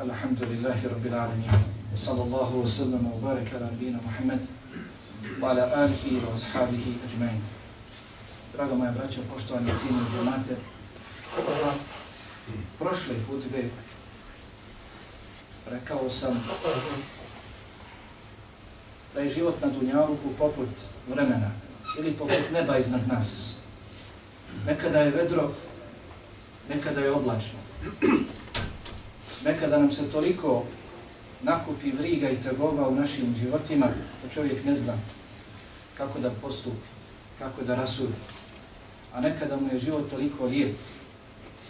الحمد لله رب العالمين وصلى الله وسلم وبارك على نبينا محمد وعلى wa ashabihi ajma'in. Draga moje braćo, poštovani cijeni domate, prva, prošle hudbe, rekao sam da je život na Dunjaluku poput vremena ili poput neba iznad nas. Nekada je vedro, nekada je oblačno. Nekada nam se toliko nakupi vriga i tegoba u našim životima da čovjek ne zna kako da postupi, kako da rasuri. A nekada mu je život toliko lijep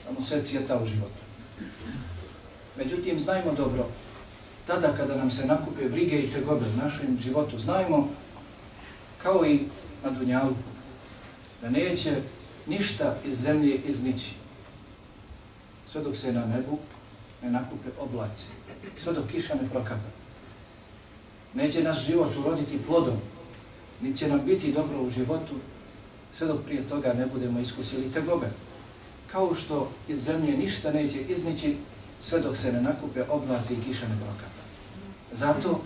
da mu sve cijeta u životu. Međutim, znajmo dobro, tada kada nam se nakupe brige i tegobe u našem životu, znajmo kao i na Dunjalku, da neće ništa iz zemlje iznići sve dok se na nebu ne nakupe oblaci, sve dok kiša ne prokapa. Neće naš život uroditi plodom, ni će nam biti dobro u životu, sve dok prije toga ne budemo iskusili tegobe. Kao što iz zemlje ništa neće iznići, sve dok se ne nakupe oblaci i kiša ne prokapa. Zato,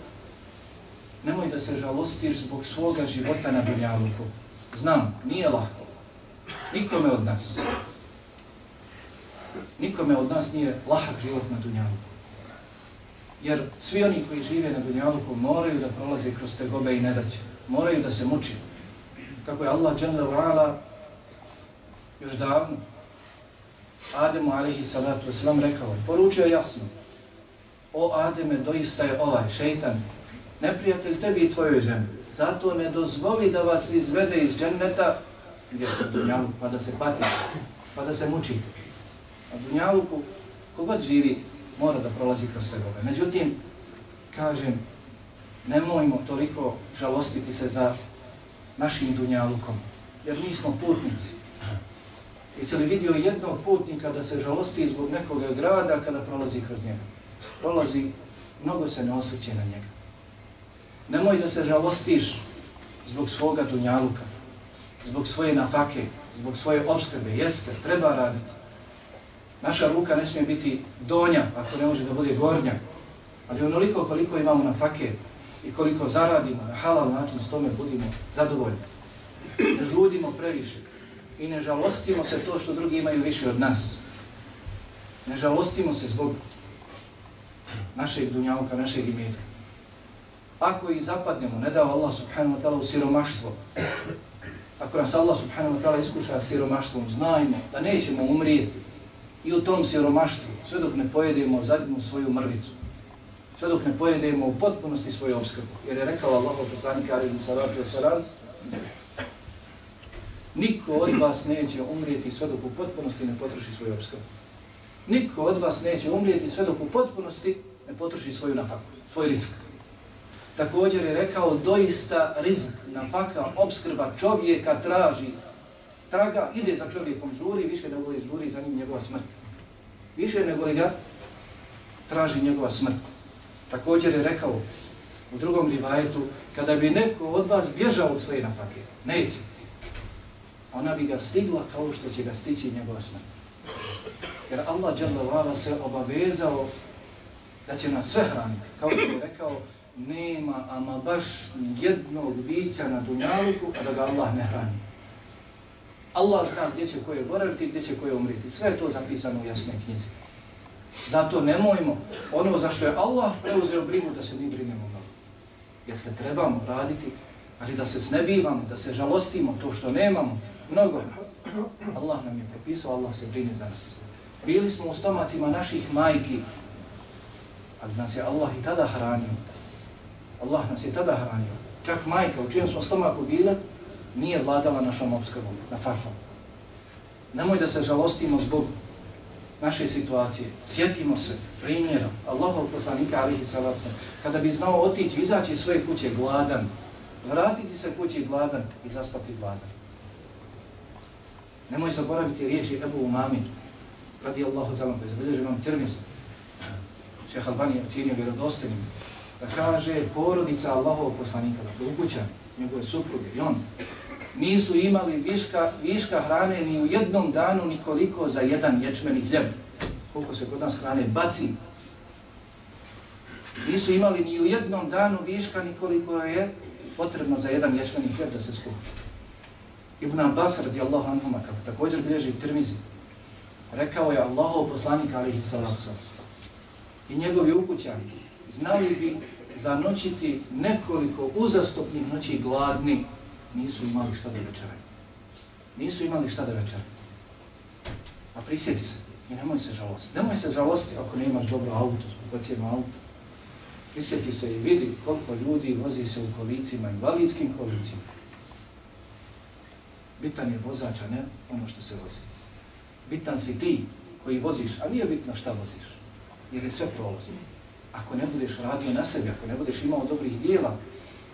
nemoj da se žalostiš zbog svoga života na Dunjaluku. Znam, nije lahko. Nikome od nas. Nikome od nas nije lahak život na Dunjaluku. Jer svi oni koji žive na Dunjaluku moraju da prolaze kroz tegobe i nedaće. Moraju da se muči. Kako je Allah dželle veala još davno Ademu alaihi salatu wasalam rekao, poručio jasno, o Ademe, doista je ovaj šeitan, neprijatelj tebi i tvojoj ženi. Zato ne dozvoli da vas izvede iz dženneta, gdje je dunjalu, pa da se patite, pa da se mučite. A dunjaluku, kogod živi, mora da prolazi kroz sve ove. Međutim, kažem, nemojmo toliko žalostiti se za našim dunjalukom, jer mi smo putnici. Jesi li vidio jednog putnika da se žalosti zbog nekog grada kada prolazi kroz njega? Prolazi, mnogo se ne osvrće na njega. Nemoj da se žalostiš zbog svoga dunjaluka, zbog svoje nafake, zbog svoje obskrbe. Jeste, treba raditi. Naša ruka ne smije biti donja, ako ne može da bude gornja. Ali onoliko koliko imamo na fake i koliko zaradimo na halal način, s tome budimo zadovoljni. Ne žudimo previše i ne žalostimo se to što drugi imaju više od nas. Ne žalostimo se zbog našeg dunjavka, našeg imetka. Ako i zapadnemo, ne dao Allah subhanahu wa ta'ala u siromaštvo, ako nas Allah subhanahu wa ta'ala iskuša siromaštvom, znajmo da nećemo umrijeti i u tom siromaštvu, sve dok ne pojedemo zadnju svoju mrvicu, sve dok ne pojedemo u potpunosti svoju obskrbu. Jer je rekao Allah poslanik Arim alaihi salatu niko od vas neće umrijeti sve dok u potpunosti ne potroši svoju obskrbu. Niko od vas neće umrijeti sve dok u potpunosti ne potroši svoju nafaku, svoj risk. Također je rekao, doista rizik, nafaka, obskrba čovjeka traži, traga, ide za čovjekom, žuri, više nego li žuri za njim njegova smrt. Više nego li ga traži njegova smrt. Također je rekao u drugom rivajetu, kada bi neko od vas bježao od svoje nafake, neće, ona bi ga stigla kao što će ga stići njegova smrt. Jer Allah se obavezao da će nas sve hraniti. Kao što je rekao, nema ama baš jednog bića na dunjaluku, a da ga Allah ne hrani. Allah zna gdje će koje boraviti, gdje će koje umriti. Sve je to zapisano u jasnoj knjizi. Zato nemojmo ono za što je Allah preuzeo brigu da se mi brinemo mnogo. Jer se trebamo raditi, ali da se snebivamo, da se žalostimo to što nemamo, mnogo. Allah nam je propisao, Allah se brine za nas. Bili smo u stomacima naših majki, ali nas je Allah i tada hranio. Allah nas je tada hranio. Čak majka u čijem smo stomaku bile, nije vladala našom obskrbom, na farfom. Nemoj da se žalostimo zbog naše situacije. Sjetimo se primjera Allahov poslanika alihi salatu kada bi znao otići, izaći iz svoje kuće gladan, vratiti se kući gladan i zaspati gladan. Nemoj zaboraviti riječi Ebu Umami, radi Allahu talam, koji zabilježi imam tirmiz, šeha Albani je cijenio vjerodostanim, da kaže porodica Allahov poslanika, dakle ukućan, njegove supruge i on, nisu imali viška, viška hrane ni u jednom danu nikoliko za jedan ječmeni hljeb. Koliko se kod nas hrane baci Nisu imali ni u jednom danu viška nikoliko je potrebno za jedan ječmeni hljeb da se skupi. Ibn Abbas radijallahu anhuma, kako također bilježi Tirmizi, rekao je Allahov poslanik alihi sallam i njegovi ukućani znali bi zanoćiti nekoliko uzastopnih noći gladni, nisu imali šta da večeraju. Nisu imali šta da večeraju. A prisjeti se i nemoj se žalosti. Nemoj se žalosti ako ne imaš dobro auto, skupocijeno auto. Prisjeti se i vidi koliko ljudi vozi se u kolicima, invalidskim kolicima. Bitan je vozač, a ne ono što se vozi. Bitan si ti koji voziš, a nije bitno šta voziš, jer je sve prolazno. Ako ne budeš radio na sebi, ako ne budeš imao dobrih dijela,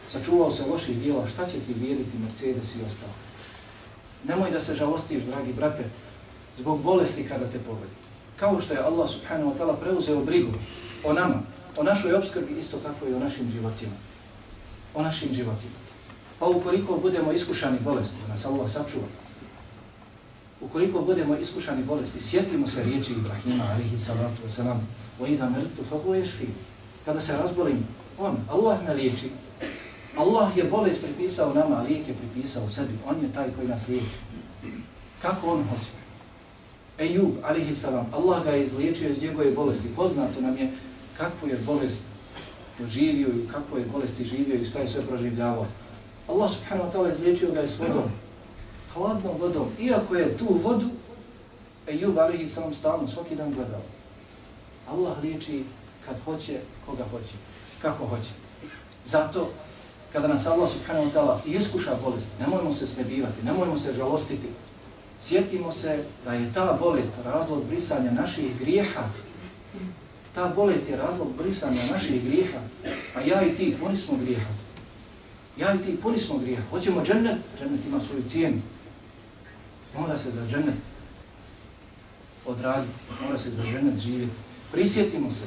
sačuvao se loših dijela, šta će ti vrijediti Mercedes i ostalo? Nemoj da se žalostiš, dragi brate, zbog bolesti kada te pogodi. Kao što je Allah subhanahu wa ta'ala preuzeo brigu o nama, o našoj obskrbi, isto tako i o našim životima. O našim životima. Pa ukoliko budemo iskušani bolesti, da nas Allah sačuva, ukoliko budemo iskušani bolesti, sjetimo se riječi Ibrahima, alihi salatu wasalam, وَإِذَا مَرْتُ فَهُوَ fa. Kada se razbolim, on, Allah me liječi. Allah je bolest pripisao nama, a lijek je pripisao sebi. On je taj koji nas liječi. Kako on hoće? Ejub, alihi salam, Allah ga je izliječio iz njegove bolesti. Poznato nam je kakvu je bolest doživio i kakvu je bolesti živio i šta je sve proživljavao. Allah subhanahu wa ta'ala izliječio ga s vodom, hladnom vodom. Iako je tu vodu, Ejub alihi salam stalno svaki dan gledao. Allah liječi kad hoće, koga hoće, kako hoće. Zato, kada nas Allah subhanahu wa ta'ala iskuša bolest, nemojmo se snebivati, nemojmo se žalostiti. Sjetimo se da je ta bolest razlog brisanja naših grijeha. Ta bolest je razlog brisanja naših grijeha. A ja i ti puni smo grijeha. Ja i ti puni smo grijeha. Hoćemo džennet? Džennet ima svoju cijenu. Mora se za džennet odraditi. Mora se za džennet živjeti. Prisjetimo se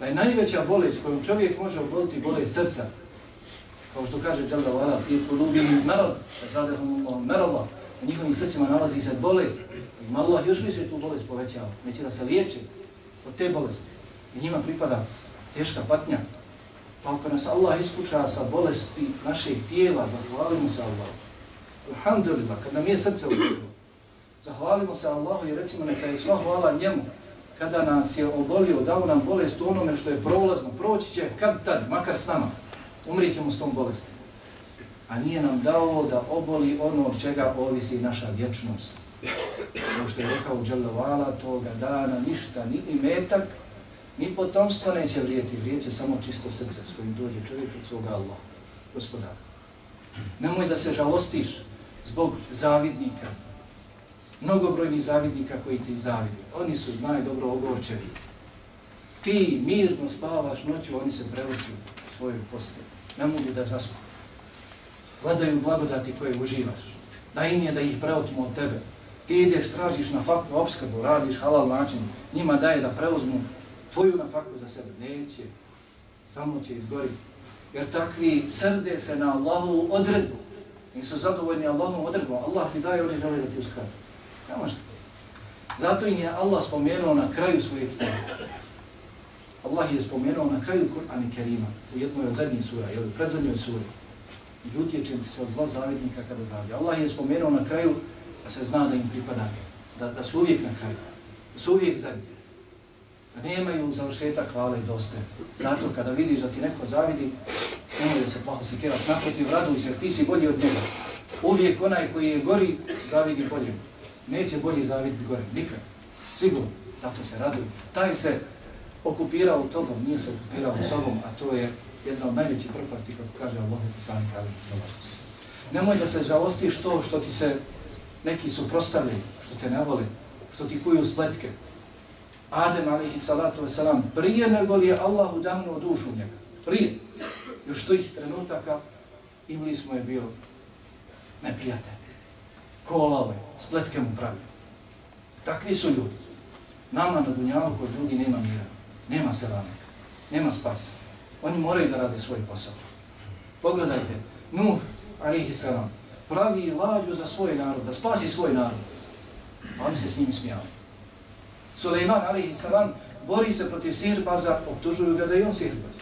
da je najveća bolest kojom čovjek može oboliti bolest srca. Kao što kaže Jalla wa'ala, fi kulubihim narod, zadehum Allahom narallah, u njihovim srcima nalazi se bolest. I Allah još više tu bolest povećava. Neće da se liječe od te bolesti. I njima pripada teška patnja. Pa ako nas Allah iskuša sa bolesti našeg tijela, zahvalimo se Allahu. Alhamdulillah, kad nam je srce ugodilo, zahvalimo se Allahu i recimo neka je sva hvala njemu kada nas je obolio, dao nam bolest u onome što je prolazno, proći će kad tad, makar s nama, umrit ćemo s tom bolesti. A nije nam dao da oboli ono od čega ovisi naša vječnost. Kao što je rekao Đalavala toga dana, ništa, ni imetak, ni potomstvo neće vrijeti, vrijeće samo čisto srce s kojim dođe čovjek od svoga Allah, gospodara. Nemoj da se žalostiš zbog zavidnika, mnogobrojni zavidnika koji ti zavidi. Oni su, znaju dobro, ogorčevi. Ti mirno spavaš noću, oni se prevrću u svoju postelju. Ne mogu da zaspu. Gledaju blagodati koje uživaš. Da im je da ih preotmu od tebe. Ti ideš, tražiš na fakvu obskrbu, radiš halal način, njima daje da preuzmu tvoju na fakvu za sebe. Neće. Samo će izgoriti. Jer takvi srde se na Allahu odredbu. Nisu zadovoljni Allahom odredbom. Allah ti daje, oni žele da ti uskrati. Ne može. Zato im je Allah spomenuo na kraju svoje knjige. Allah je spomenuo na kraju Kur'an i Kerima, u jednoj od zadnjih sura, ili predzadnjoj suri. I utječem se od zla zavidnika kada zavlja. Allah je spomenuo na kraju da se zna da im pripada, da, da su uvijek na kraju, da su uvijek zadnji. Da nemaju završetak hvale i doste. Zato kada vidiš da ti neko zavidi, nemoj da se plaho sikiraš, naprotiv, raduj se, ti si bolji od njega. Uvijek onaj koji je gori, zavidi bolje neće bolji zaviditi gore, nikad. Sigurno, zato se raduju. Taj se okupirao tobom, nije se okupirao sobom, a to je jedna od najvećih propasti, kako kaže Allah i poslanik Ali Salatu Nemoj da se žalostiš to što ti se neki su prostavili, što te ne vole, što ti kuju spletke. Adem alihi salatu wasalam, prije nego li je Allah udahnuo dušu u njega, prije, još tih trenutaka, Iblis mu je bio neprijatelj kolove, spletke mu pravi. Takvi su ljudi. Nama na dunjalu kod ljudi nema mira, nema selamika, nema spasa. Oni moraju da rade svoj posao. Pogledajte, Nuh, alihi salam, pravi lađu za svoj narod, da spasi svoj narod. A oni se s njim smijali. Suleiman, alihi salam, bori se protiv sihirbaza, optužuju ga da je on sihirbaz.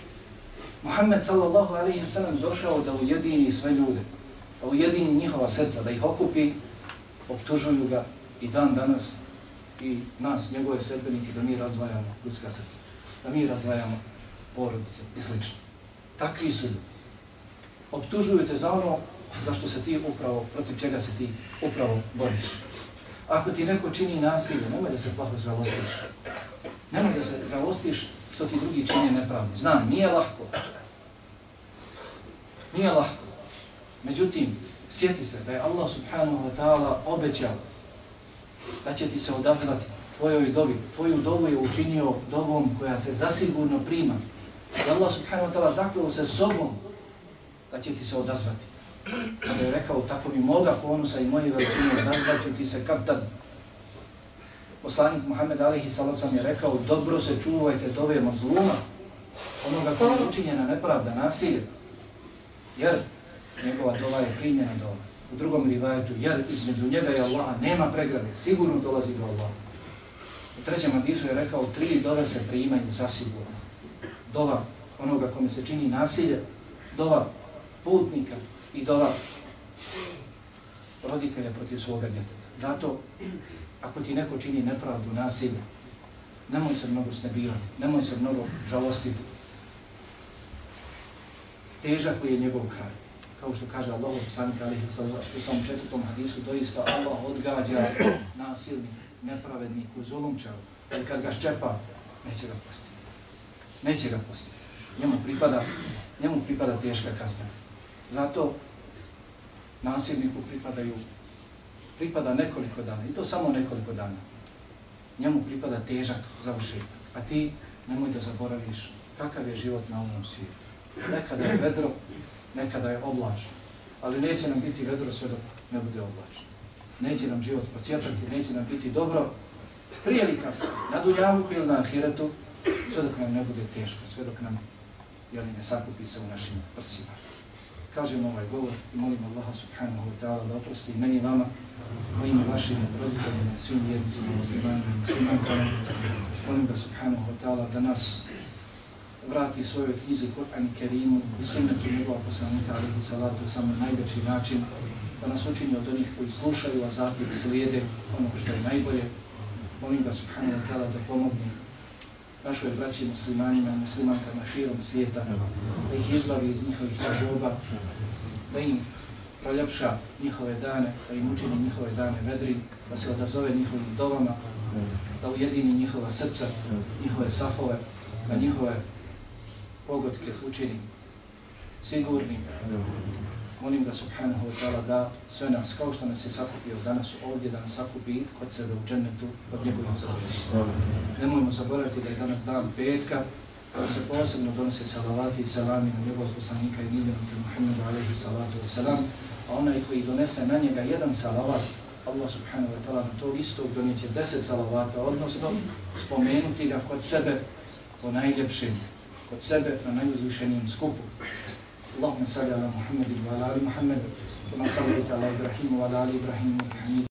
Muhammed sallallahu alihi salam, došao da ujedini sve ljude, da ujedini njihova srca, da ih okupi, optužuju ga i dan danas i nas, njegove sredbenike, da mi razvajamo ljudska srca, da mi razvajamo porodice i slično. Takvi su ljudi. Optužuju te za ono zašto se ti upravo, protiv čega se ti upravo boriš. Ako ti neko čini nasilje, nemoj da se plaho žalostiš. Nemoj da se žalostiš što ti drugi čini nepravno. Znam, nije lahko. Nije lahko. Međutim, sjeti se da je Allah subhanahu wa ta'ala obećao da će ti se odazvati tvojoj dobi. Tvoju dobu je učinio dobom koja se zasigurno prima. I Allah subhanahu wa ta'ala zaklao se sobom da će ti se odazvati. Kada je rekao tako mi moga ponusa i moje veličine odazvaću ti se kad tad. Poslanik Muhammed Alihi Salocam je rekao dobro se čuvajte dove mazluma onoga koja je učinjena nepravda, nasilje. Jer njegova dova je primljena dova. U drugom rivajetu, jer između njega i Allaha nema pregrade, sigurno dolazi do Allaha. U trećem hadisu je rekao, tri dove se primaju zasigurno. Dova onoga kome se čini nasilje, dova putnika i dova roditelja protiv svoga djeteta. Zato, ako ti neko čini nepravdu, nasilje, nemoj se mnogo snebirati, nemoj se mnogo žalostiti. Težak li je njegov kraj? Kao što kaže Allah, poslanik alihi u samom četvrtom hadisu, doista Allah odgađa nasilnik, nepravednik, u zulumčavu, ali kad ga ščepa, neće ga pustiti. Neće ga pustiti. Njemu pripada, njemu pripada teška kazna. Zato nasilniku pripadaju, pripada nekoliko dana, i to samo nekoliko dana. Njemu pripada težak završetak, a ti nemoj da zaboraviš kakav je život na ovom svijetu. Nekada je vedro, nekada je oblačno, ali neće nam biti vedro sve dok ne bude oblačno. Neće nam život procjetati, neće nam biti dobro, prije li kasno, na dunjavuku ili na ahiretu, sve dok nam ne bude teško, sve dok nam jeli, ne sakupi se u našim prsima kažem ovaj govor i molim Allaha subhanahu wa ta'ala da oprosti meni vama, mojim i vašim roditeljima, svim vjernicima, muslimanima i muslimankama. Molim ga subhanahu wa ta'ala da nas vrati svojoj knjizi Kur'an i Kerimu i sunnetu njegova poslanika alihi salatu u samo najljepši način, da nas učini od onih koji slušaju, a zatim slijede ono što je najbolje. Molim ga subhanahu wa ta'ala da pomogne našoj braći muslimanima i muslimankama širom svijeta, da ih izbavi iz njihovih raboba, da im proljepša njihove dane, da im učini njihove dane vedri, da se odazove njihovim dovama, da ujedini njihova srca, njihove safove, da njihove pogodke učini sigurnim, molim ga subhanahu wa ta'ala da sve nas, kao što nas je sakupio danas ovdje, da nas sakupi kod sebe u džennetu pod njegovim zadovoljstvom. Nemojmo zaboraviti da je danas dan petka, da se posebno donose salavati i salami na njegovog poslanika i miljenog Muhammedu alaihi salatu wa salam, a onaj koji donese na njega jedan salavat, Allah subhanahu wa ta'ala na to istog donijeće deset salavata, odnosno spomenuti ga kod sebe po najljepšim, kod sebe na najuzvišenijem skupu. Allahumma salli ala Muhammedu wa ala ali Muhammedu. Kama salli ala Ibrahimu wa ala ali Ibrahimu wa